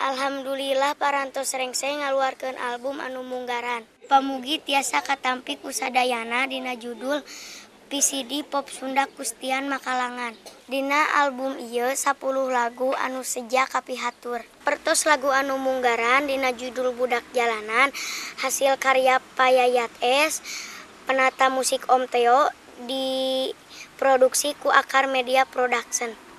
Alhamdulillah parantos rengseng ngaluarkan album anu munggaran. Pamugi tiasa katampik usadayana Dina judul PCD pop Sunda Kustian Makalangan. Dina album Ieu 10 lagu anu Seja Kapihatur. Pertos lagu anu munggaran Dina judul Budak jalanan hasil karya payayat S penata musik Om Teo diproduksi ku akar media production.